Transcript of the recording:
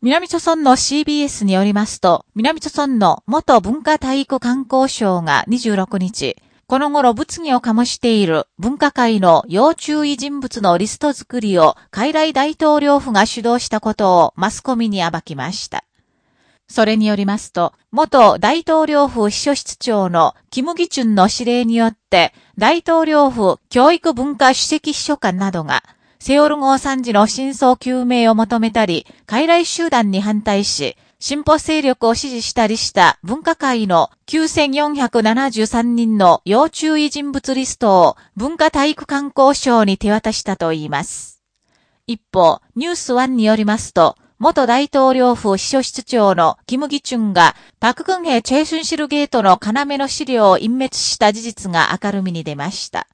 南朝村の CBS によりますと、南朝村の元文化体育観光省が26日、この頃物議を醸している文化界の要注意人物のリスト作りを海来大統領府が主導したことをマスコミに暴きました。それによりますと、元大統領府秘書室長のキム・ギチュンの指令によって、大統領府教育文化主席秘書官などが、セオル号惨事の真相究明を求めたり、傀儡集団に反対し、進歩勢力を支持したりした文化界の9473人の要注意人物リストを文化体育観光省に手渡したといいます。一方、ニュース1によりますと、元大統領府秘書室長のキム・ギチュンが、パククンヘチェイシュンシルゲートの要の資料を隠滅した事実が明るみに出ました。